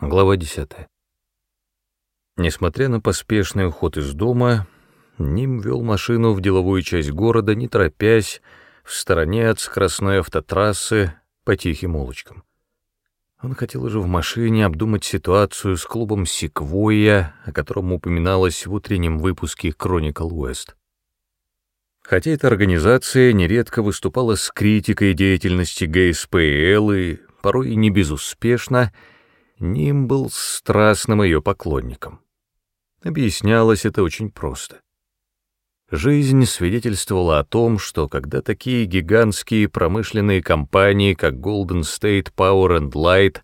Глава 10. Несмотря на поспешный уход из дома, Ним вел машину в деловую часть города, не торопясь, в стороне от скоростной автотрассы по тихим улочкам. Он хотел уже в машине обдумать ситуацию с клубом «Секвойя», о котором упоминалось в утреннем выпуске «Кроникл Уэст». Хотя эта организация нередко выступала с критикой деятельности ГСПЛ и порой и не безуспешно, Ним был страстным ее поклонником. Объяснялось это очень просто. Жизнь свидетельствовала о том, что когда такие гигантские промышленные компании, как Golden State Power and Light,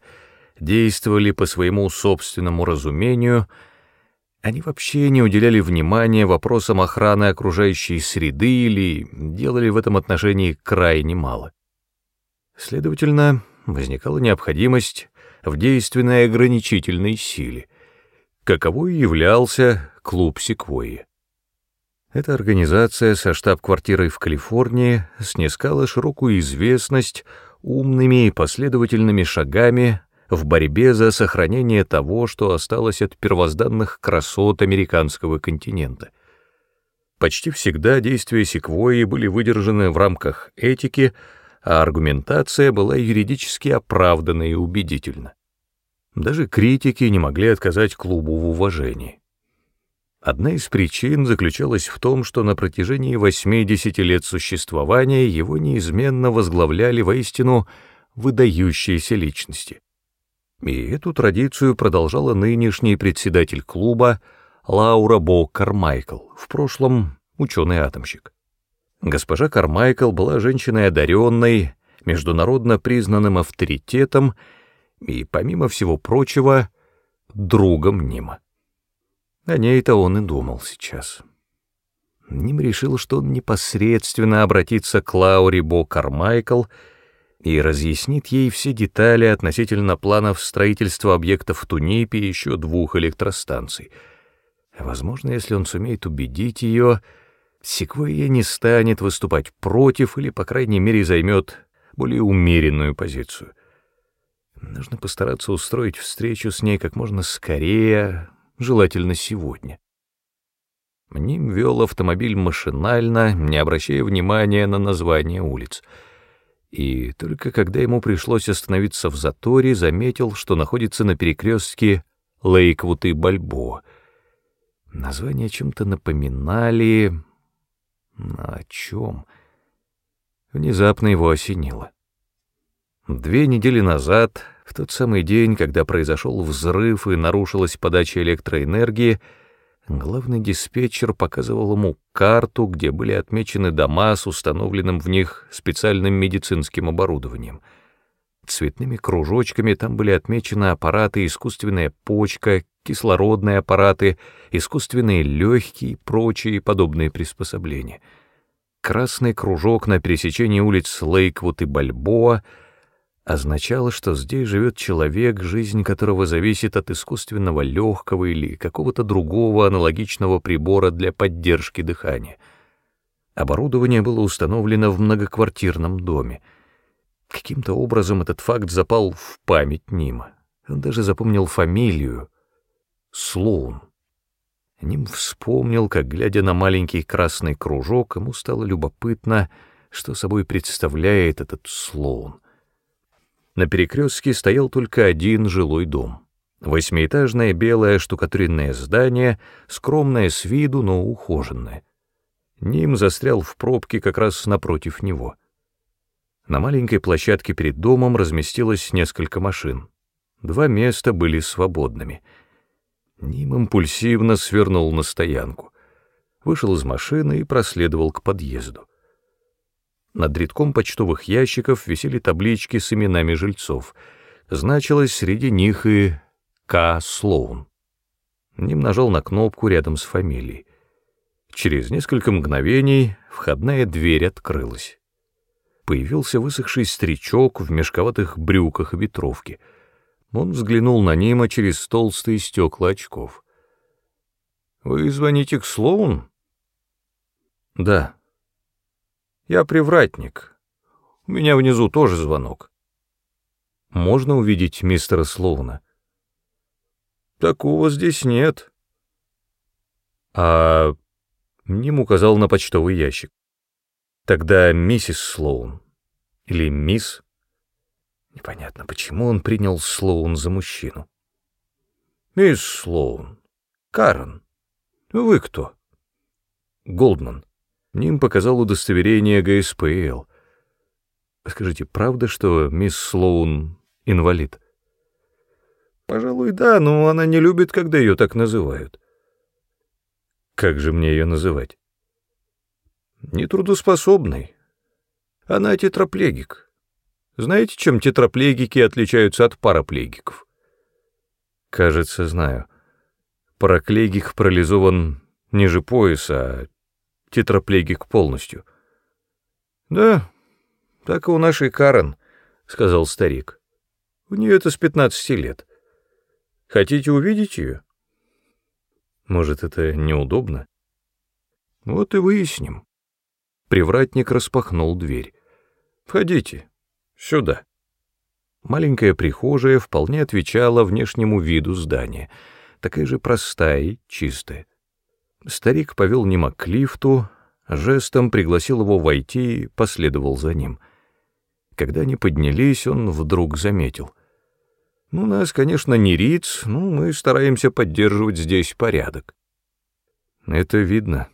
действовали по своему собственному разумению, они вообще не уделяли внимания вопросам охраны окружающей среды или делали в этом отношении крайне мало. Следовательно, возникала необходимость в действенной ограничительной силе, каковой являлся клуб Секвойи. Эта организация со штаб-квартирой в Калифорнии снискала широкую известность умными и последовательными шагами в борьбе за сохранение того, что осталось от первозданных красот американского континента. Почти всегда действия секвойи были выдержаны в рамках этики, а аргументация была юридически оправдана и убедительна. Даже критики не могли отказать клубу в уважении. Одна из причин заключалась в том, что на протяжении 80 лет существования его неизменно возглавляли воистину выдающиеся личности. И эту традицию продолжала нынешний председатель клуба Лаура Бо Кармайкл, в прошлом ученый-атомщик. Госпожа Кармайкл была женщиной одаренной, международно признанным авторитетом и, помимо всего прочего, другом Нима. О ней-то он и думал сейчас. Ним решил, что он непосредственно обратится к Лауре Бо Кармайкл и разъяснит ей все детали относительно планов строительства объектов в Тунипе и еще двух электростанций. Возможно, если он сумеет убедить ее, Секвойя не станет выступать против или, по крайней мере, займет более умеренную позицию. Нужно постараться устроить встречу с ней как можно скорее, желательно сегодня. Мним вел автомобиль машинально, не обращая внимания на название улиц. И только когда ему пришлось остановиться в заторе, заметил, что находится на перекрестке Лейквуд и Бальбо. Названия чем-то напоминали, о чем? Внезапно его осенило. Две недели назад, в тот самый день, когда произошел взрыв и нарушилась подача электроэнергии, главный диспетчер показывал ему карту, где были отмечены дома с установленным в них специальным медицинским оборудованием. Цветными кружочками там были отмечены аппараты искусственная почка, кислородные аппараты, искусственные легкие и прочие подобные приспособления. Красный кружок на пересечении улиц Лейквуд и Бальбоа означало, что здесь живет человек, жизнь которого зависит от искусственного легкого или какого-то другого аналогичного прибора для поддержки дыхания. Оборудование было установлено в многоквартирном доме. Каким-то образом этот факт запал в память Нима. Он даже запомнил фамилию Слоун. Ним вспомнил, как, глядя на маленький красный кружок, ему стало любопытно, что собой представляет этот Слоун. На перекрестке стоял только один жилой дом. Восьмиэтажное белое штукатуренное здание, скромное с виду, но ухоженное. Ним застрял в пробке как раз напротив него. На маленькой площадке перед домом разместилось несколько машин. Два места были свободными — Ним импульсивно свернул на стоянку, вышел из машины и проследовал к подъезду. Над рядком почтовых ящиков висели таблички с именами жильцов. Значилось среди них и К. Слоун. Ним нажал на кнопку рядом с фамилией. Через несколько мгновений входная дверь открылась. Появился высохший старичок в мешковатых брюках и ветровке — он взглянул на Нима через толстые стекла очков. «Вы звоните к Слоун?» «Да». «Я привратник. У меня внизу тоже звонок». «Можно увидеть мистера Слоуна?» Такого здесь нет. А Ним указал на почтовый ящик. Тогда миссис Слоун. Или мисс. Непонятно, почему он принял Слоун за мужчину. Мисс Слоун. Карен. Вы кто? Голдман. Ним показал удостоверение ГСПЛ. Скажите, правда, что мисс Слоун инвалид? Пожалуй, да, но она не любит, когда ее так называют. Как же мне ее называть? Нетрудоспособной. Она тетраплегик. Знаете, чем тетраплегики отличаются от параплегиков? Кажется, знаю. Параклегик парализован ниже пояса, а тетраплегик полностью. Да, так и у нашей Карен, — сказал старик. У нее это с пятнадцати лет. Хотите увидеть ее? Может, это неудобно? Вот и выясним. Привратник распахнул дверь. Входите. Сюда. Маленькая прихожая вполне отвечала внешнему виду здания, такая же простая и чистая. Старик повел Нима к лифту, жестом пригласил его войти и последовал за ним. Когда они поднялись, он вдруг заметил. «Ну, нас, конечно, не риц, но мы стараемся поддерживать здесь порядок». «Это видно».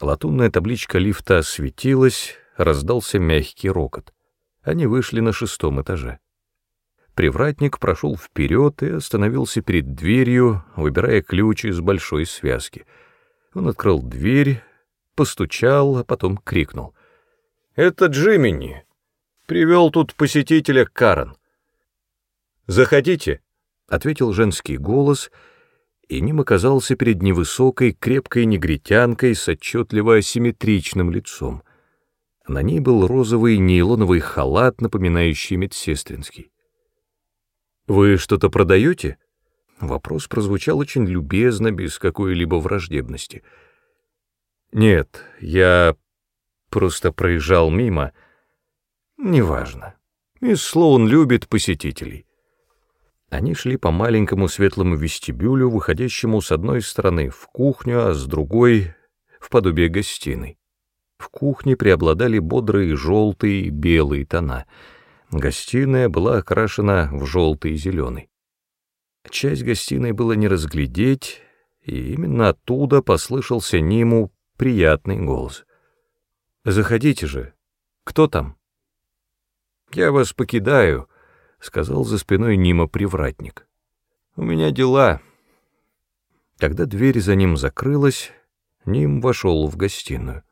Латунная табличка лифта осветилась, раздался мягкий рокот. Они вышли на шестом этаже. Привратник прошел вперед и остановился перед дверью, выбирая ключ из большой связки. Он открыл дверь, постучал, а потом крикнул. «Это Джимини! Привел тут посетителя Карен!» «Заходите!» — ответил женский голос, и ним оказался перед невысокой, крепкой негритянкой с отчетливо асимметричным лицом. На ней был розовый нейлоновый халат, напоминающий медсестринский. «Вы что-то продаете?» Вопрос прозвучал очень любезно, без какой-либо враждебности. «Нет, я просто проезжал мимо. Неважно. Мисс Слоун любит посетителей». Они шли по маленькому светлому вестибюлю, выходящему с одной стороны в кухню, а с другой — в подобие гостиной. В кухне преобладали бодрые желтые и белые тона — Гостиная была окрашена в желтый и зеленый. Часть гостиной было не разглядеть, и именно оттуда послышался Ниму приятный голос. «Заходите же. Кто там?» «Я вас покидаю», — сказал за спиной Нима привратник. «У меня дела». Когда дверь за ним закрылась, Ним вошел в гостиную.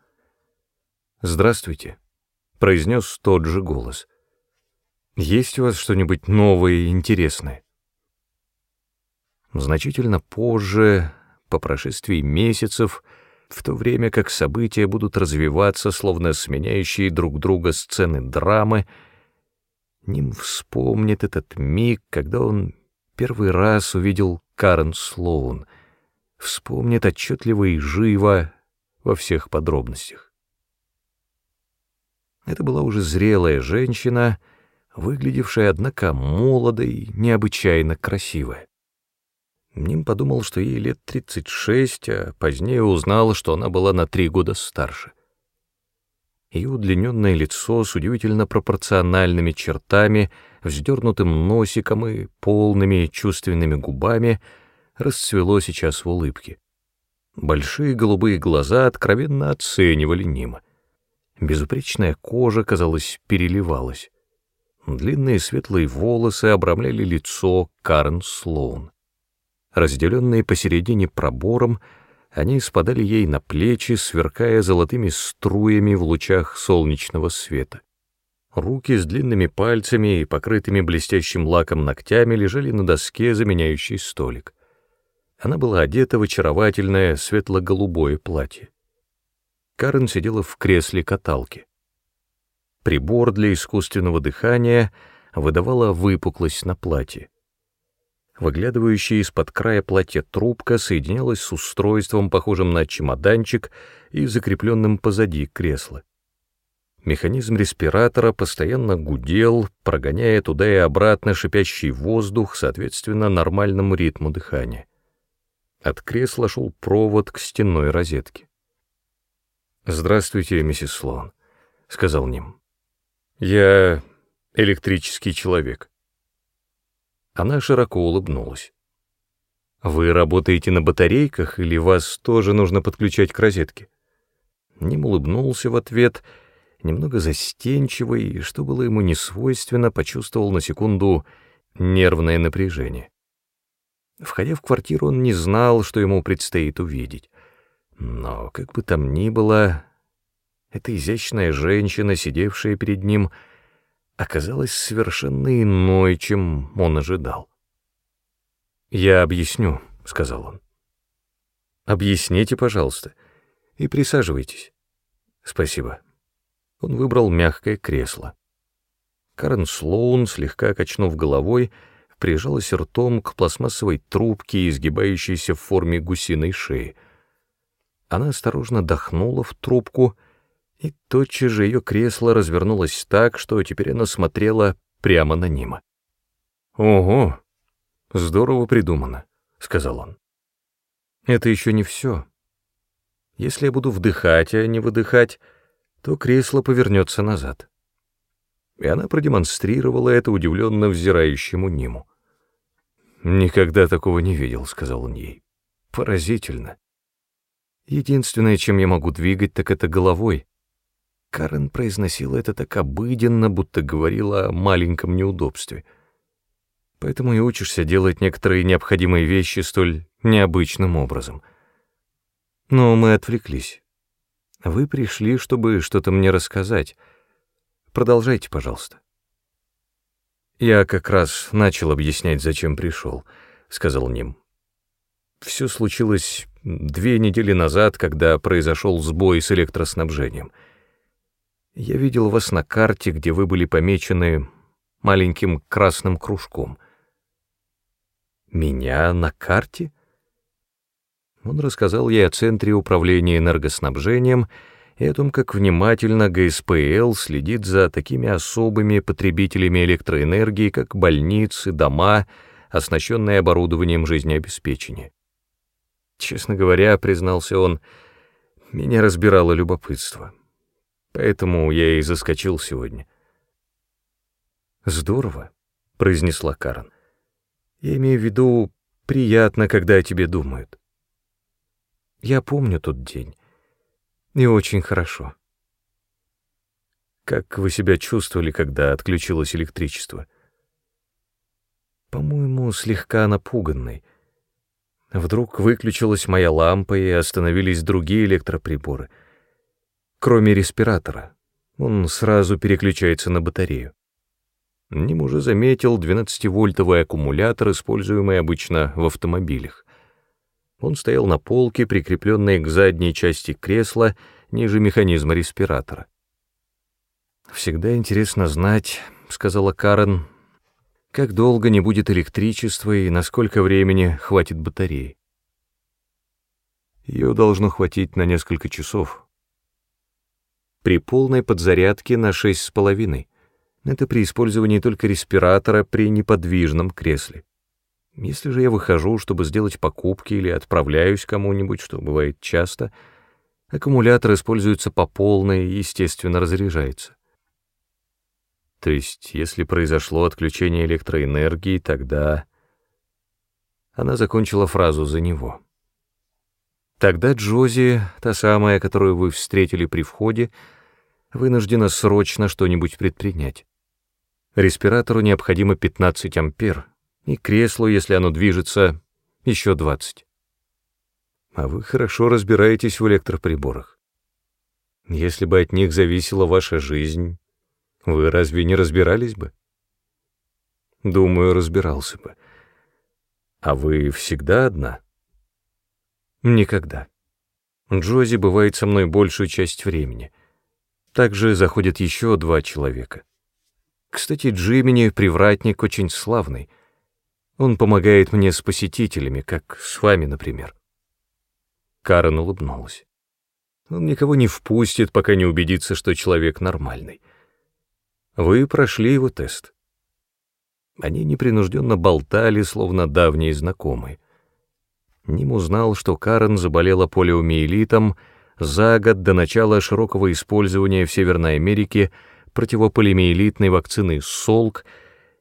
«Здравствуйте», — произнес тот же голос. Есть у вас что-нибудь новое и интересное? Значительно позже, по прошествии месяцев, в то время как события будут развиваться, словно сменяющие друг друга сцены драмы, Ним вспомнит этот миг, когда он первый раз увидел Карен Слоун, вспомнит отчетливо и живо во всех подробностях. Это была уже зрелая женщина — выглядевшая, однако, молодой необычайно красивая. Ним подумал, что ей лет 36, а позднее узнал, что она была на три года старше. Ее удлиненное лицо с удивительно пропорциональными чертами, вздернутым носиком и полными чувственными губами расцвело сейчас в улыбке. Большие голубые глаза откровенно оценивали Нима. Безупречная кожа, казалось, переливалась. Длинные светлые волосы обрамляли лицо Карн Слоун. Разделенные посередине пробором, они спадали ей на плечи, сверкая золотыми струями в лучах солнечного света. Руки с длинными пальцами и покрытыми блестящим лаком ногтями лежали на доске, заменяющей столик. Она была одета в очаровательное светло-голубое платье. Карен сидела в кресле каталки. Прибор для искусственного дыхания выдавала выпуклость на платье. Выглядывающая из-под края платья трубка соединялась с устройством, похожим на чемоданчик и закрепленным позади кресла. Механизм респиратора постоянно гудел, прогоняя туда и обратно шипящий воздух, соответственно, нормальному ритму дыхания. От кресла шел провод к стенной розетке. «Здравствуйте, миссис Слоун», — сказал Ним. «Я электрический человек». Она широко улыбнулась. «Вы работаете на батарейках или вас тоже нужно подключать к розетке?» Ним улыбнулся в ответ, немного застенчивый, и, что было ему несвойственно, почувствовал на секунду нервное напряжение. Входя в квартиру, он не знал, что ему предстоит увидеть. Но, как бы там ни было, эта изящная женщина, сидевшая перед ним, оказалась совершенно иной, чем он ожидал. «Я объясню», — сказал он. «Объясните, пожалуйста, и присаживайтесь». «Спасибо». Он выбрал мягкое кресло. Карен Слоун, слегка качнув головой, — прижалась ртом к пластмассовой трубке, изгибающейся в форме гусиной шеи. Она осторожно дохнула в трубку, и тотчас же ее кресло развернулось так, что теперь она смотрела прямо на Нима. «Ого! Здорово придумано», — сказал он. «Это еще не все. Если я буду вдыхать, а не выдыхать, то кресло повернется назад». И она продемонстрировала это удивленно взирающему Ниму. «Никогда такого не видел», — сказал он ей. «Поразительно. Единственное, чем я могу двигать, так это головой». Карен произносила это так обыденно, будто говорила о маленьком неудобстве. Поэтому и учишься делать некоторые необходимые вещи столь необычным образом. Но мы отвлеклись. Вы пришли, чтобы что-то мне рассказать. Продолжайте, пожалуйста. «Я как раз начал объяснять, зачем пришел», — сказал Ним. «Все случилось две недели назад, когда произошел сбой с электроснабжением. Я видел вас на карте, где вы были помечены маленьким красным кружком». «Меня на карте?» Он рассказал ей о Центре управления энергоснабжением — и о том, как внимательно ГСПЛ следит за такими особыми потребителями электроэнергии, как больницы, дома, оснащенные оборудованием жизнеобеспечения. Честно говоря, признался он, меня разбирало любопытство. Поэтому я и заскочил сегодня. «Здорово», — произнесла Карен. «Я имею в виду, приятно, когда о тебе думают. Я помню тот день. И очень хорошо. Как вы себя чувствовали, когда отключилось электричество? По-моему, слегка напуганный. Вдруг выключилась моя лампа и остановились другие электроприборы. Кроме респиратора. Он сразу переключается на батарею. Ним уже заметил 12-вольтовый аккумулятор, используемый обычно в автомобилях. Он стоял на полке, прикрепленной к задней части кресла, ниже механизма респиратора. «Всегда интересно знать», — сказала Карен, — «как долго не будет электричества и на сколько времени хватит батареи». Ее должно хватить на несколько часов. При полной подзарядке на шесть с половиной. Это при использовании только респиратора при неподвижном кресле. Если же я выхожу, чтобы сделать покупки или отправляюсь кому-нибудь, что бывает часто, аккумулятор используется по полной и, естественно, разряжается. То есть, если произошло отключение электроэнергии, тогда... Она закончила фразу за него. Тогда Джози, та самая, которую вы встретили при входе, вынуждена срочно что-нибудь предпринять. Респиратору необходимо 15 ампер, и креслу, если оно движется, еще двадцать. А вы хорошо разбираетесь в электроприборах. Если бы от них зависела ваша жизнь, вы разве не разбирались бы? Думаю, разбирался бы. А вы всегда одна? Никогда. Джози бывает со мной большую часть времени. Также заходят еще два человека. Кстати, Джимини, привратник, очень славный — он помогает мне с посетителями, как с вами, например». Карен улыбнулась. Он никого не впустит, пока не убедится, что человек нормальный. Вы прошли его тест. Они непринужденно болтали, словно давние знакомые. Ним узнал, что Карен заболела полиомиелитом за год до начала широкого использования в Северной Америке противополимиелитной вакцины «Солк»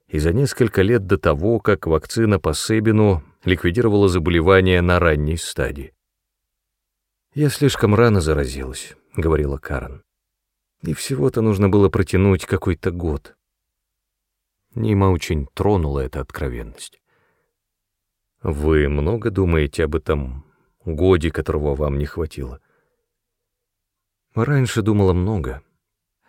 и за несколько лет до того, как вакцина по Себину ликвидировала заболевание на ранней стадии. «Я слишком рано заразилась», — говорила Карен. «И всего-то нужно было протянуть какой-то год». Нима очень тронула эта откровенность. «Вы много думаете об этом годе, которого вам не хватило?» «Раньше думала много.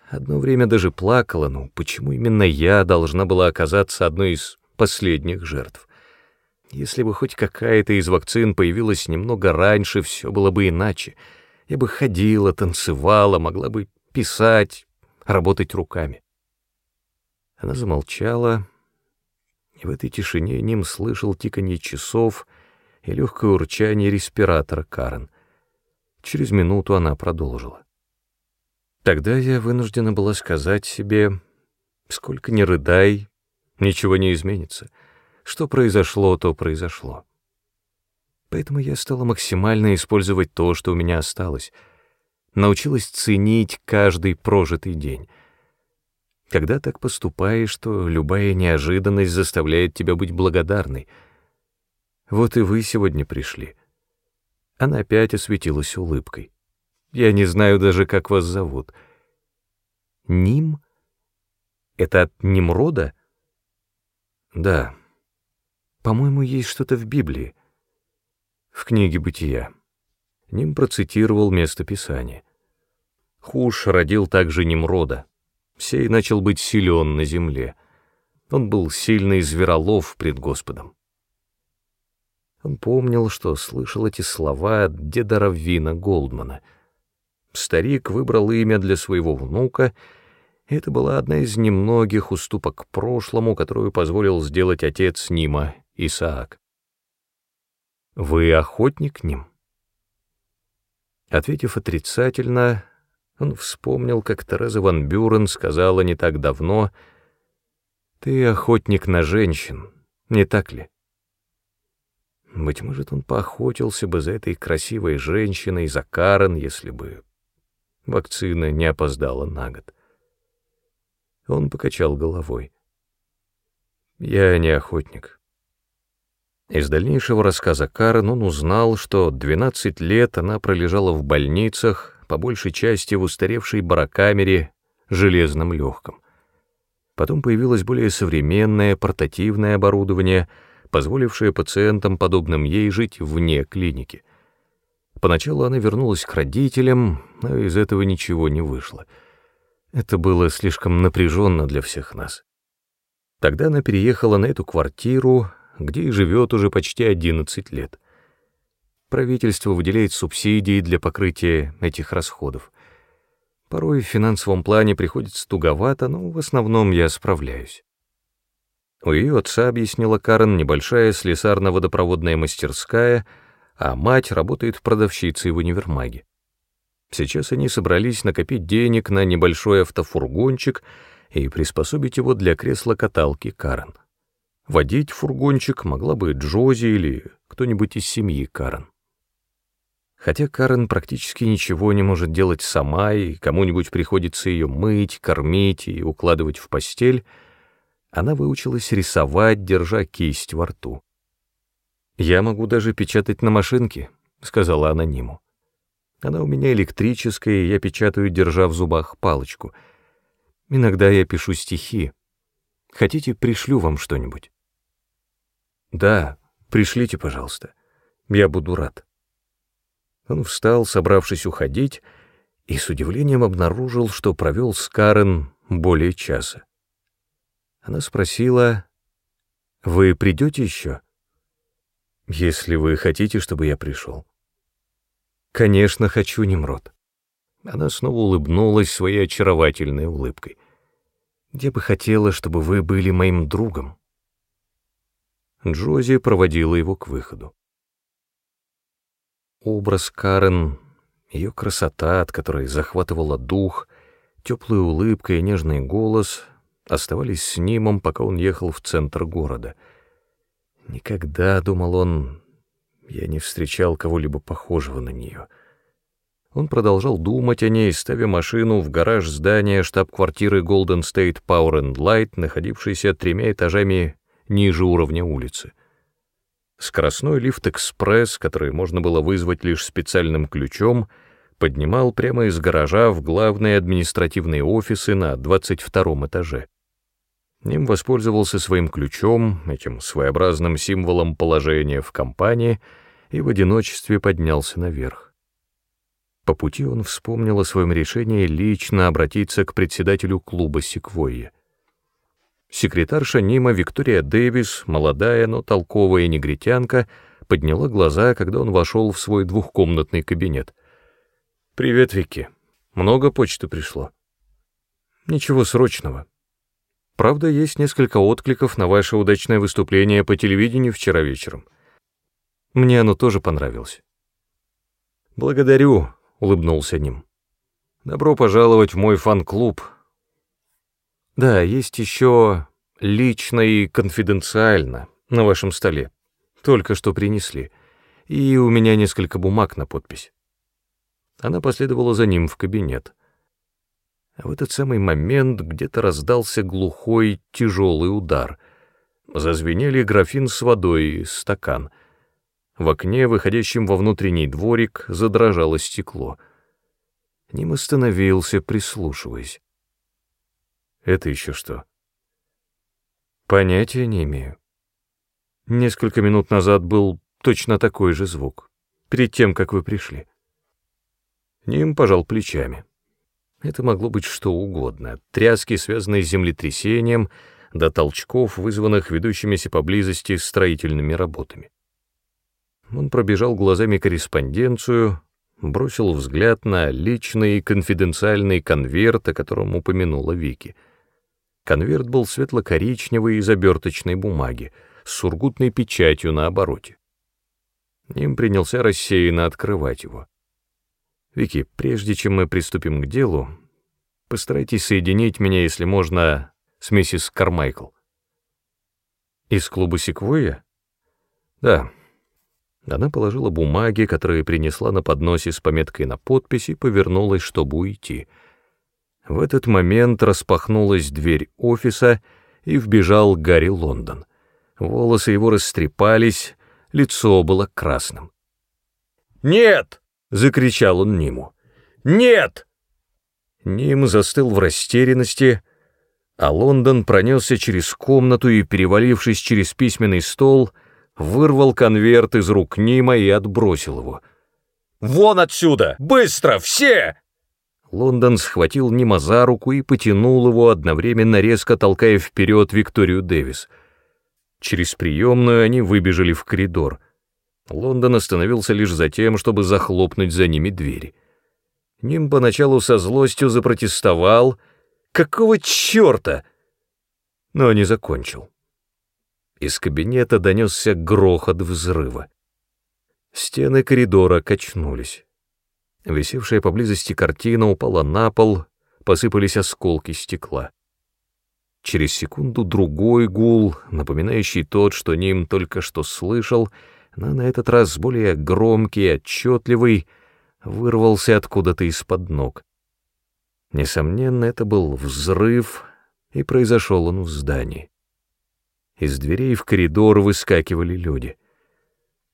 Одно время даже плакала, ну почему именно я должна была оказаться одной из последних жертв? Если бы хоть какая-то из вакцин появилась немного раньше, все было бы иначе. Я бы ходила, танцевала, могла бы писать, работать руками. Она замолчала, и в этой тишине Ним слышал тиканье часов и легкое урчание респиратора Карен. Через минуту она продолжила. Тогда я вынуждена была сказать себе, сколько ни рыдай, ничего не изменится — что произошло, то произошло. Поэтому я стала максимально использовать то, что у меня осталось. Научилась ценить каждый прожитый день. Когда так поступаешь, то любая неожиданность заставляет тебя быть благодарной. Вот и вы сегодня пришли. Она опять осветилась улыбкой. Я не знаю даже, как вас зовут. Ним? Это от Немрода? Да. По-моему, есть что-то в Библии. В книге «Бытия». Ним процитировал место Писания. Хуш родил также Немрода. Сей начал быть силен на земле. Он был сильный зверолов пред Господом. Он помнил, что слышал эти слова от деда Раввина Голдмана. Старик выбрал имя для своего внука — это была одна из немногих уступок прошлому, которую позволил сделать отец Нима, Исаак. «Вы охотник, Ним?» Ответив отрицательно, он вспомнил, как Тереза Ван Бюрен сказала не так давно, «Ты охотник на женщин, не так ли?» Быть может, он поохотился бы за этой красивой женщиной, за Карен, если бы вакцина не опоздала на год. Он покачал головой. «Я не охотник». Из дальнейшего рассказа Карен он узнал, что 12 лет она пролежала в больницах, по большей части в устаревшей барокамере, железном легком. Потом появилось более современное портативное оборудование, позволившее пациентам, подобным ей, жить вне клиники. Поначалу она вернулась к родителям, но из этого ничего не вышло — это было слишком напряженно для всех нас. Тогда она переехала на эту квартиру, где и живет уже почти 11 лет. Правительство выделяет субсидии для покрытия этих расходов. Порой в финансовом плане приходится туговато, но в основном я справляюсь. У ее отца, объяснила Карен, небольшая слесарно-водопроводная мастерская, а мать работает продавщицей в универмаге. Сейчас они собрались накопить денег на небольшой автофургончик и приспособить его для кресла-каталки Карен. Водить фургончик могла бы Джози или кто-нибудь из семьи Карен. Хотя Карен практически ничего не может делать сама, и кому-нибудь приходится ее мыть, кормить и укладывать в постель, она выучилась рисовать, держа кисть во рту. «Я могу даже печатать на машинке», — сказала она Ниму. Она у меня электрическая, и я печатаю, держа в зубах палочку. Иногда я пишу стихи. Хотите, пришлю вам что-нибудь? Да, пришлите, пожалуйста. Я буду рад. Он встал, собравшись уходить, и с удивлением обнаружил, что провел с Карен более часа. Она спросила, «Вы придете еще?» «Если вы хотите, чтобы я пришел». «Конечно, хочу, Немрод». Она снова улыбнулась своей очаровательной улыбкой. «Я бы хотела, чтобы вы были моим другом». Джози проводила его к выходу. Образ Карен Ее красота, от которой захватывала дух, теплая улыбка и нежный голос оставались с Нимом, пока он ехал в центр города. Никогда, думал он, я не встречал кого-либо похожего на нее. Он продолжал думать о ней, ставя машину в гараж здания штаб-квартиры Golden State Power and Light, находившейся тремя этажами ниже уровня улицы. Скоростной лифт «Экспресс», который можно было вызвать лишь специальным ключом, поднимал прямо из гаража в главные административные офисы на 22 этаже. Ним воспользовался своим ключом, этим своеобразным символом положения в компании, и в одиночестве поднялся наверх. По пути он вспомнил о своем решении лично обратиться к председателю клуба «Секвойя». Секретарша Нима Виктория Дэвис, молодая, но толковая негритянка, подняла глаза, когда он вошел в свой двухкомнатный кабинет. «Привет, Вики. Много почты пришло?» «Ничего срочного. Правда, есть несколько откликов на ваше удачное выступление по телевидению вчера вечером. Мне оно тоже понравилось». «Благодарю», — улыбнулся Ним. «Добро пожаловать в мой фан-клуб», да, есть еще лично и конфиденциально на вашем столе. Только что принесли. И у меня несколько бумаг на подпись. Она последовала за ним в кабинет. А в этот самый момент где-то раздался глухой, тяжелый удар. Зазвенели графин с водой и стакан. В окне, выходящем во внутренний дворик, задрожало стекло. Ним остановился, прислушиваясь. Это еще что? Понятия не имею. Несколько минут назад был точно такой же звук, перед тем, как вы пришли. Ним пожал плечами. Это могло быть что угодно, тряски, связанной с землетрясением, до толчков, вызванных ведущимися поблизости строительными работами. Он пробежал глазами корреспонденцию, бросил взгляд на личный конфиденциальный конверт, о котором упомянула Вики — Конверт был светло-коричневый из оберточной бумаги, с сургутной печатью на обороте. Ним принялся рассеянно открывать его. «Вики, прежде чем мы приступим к делу, постарайтесь соединить меня, если можно, с миссис Кармайкл». «Из клуба Секвойя?» «Да». Она положила бумаги, которые принесла на подносе с пометкой на подпись, и повернулась, чтобы уйти — в этот момент распахнулась дверь офиса, и вбежал Гарри Лондон. Волосы его растрепались, лицо было красным. «Нет!» — закричал он Ниму. «Нет!» Ним застыл в растерянности, а Лондон пронесся через комнату и, перевалившись через письменный стол, вырвал конверт из рук Нима и отбросил его. «Вон отсюда! Быстро! Все!» Лондон схватил Нима за руку и потянул его, одновременно резко толкая вперед Викторию Дэвис. Через приемную они выбежали в коридор. Лондон остановился лишь за тем, чтобы захлопнуть за ними двери. Ним поначалу со злостью запротестовал. «Какого черта?» Но не закончил. Из кабинета донесся грохот взрыва. Стены коридора качнулись. Висевшая поблизости картина упала на пол, посыпались осколки стекла. Через секунду другой гул, напоминающий тот, что Ним только что слышал, но на этот раз более громкий отчетливый, вырвался откуда-то из-под ног. Несомненно, это был взрыв, и произошел он в здании. Из дверей в коридор выскакивали люди.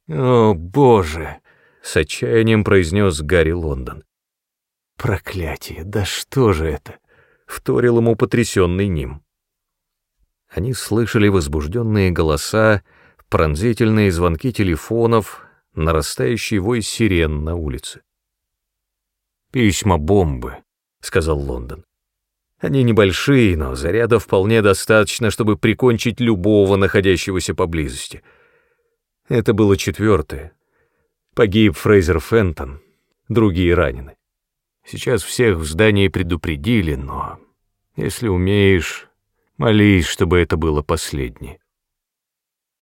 «О, Боже!» с отчаянием произнес Гарри Лондон. «Проклятие, да что же это?» — вторил ему потрясенный Ним. Они слышали возбужденные голоса, пронзительные звонки телефонов, нарастающий вой сирен на улице. «Письма-бомбы», — сказал Лондон. «Они небольшие, но заряда вполне достаточно, чтобы прикончить любого находящегося поблизости. Это было четвертое, Погиб Фрейзер Фентон, другие ранены. Сейчас всех в здании предупредили, но если умеешь, молись, чтобы это было последнее.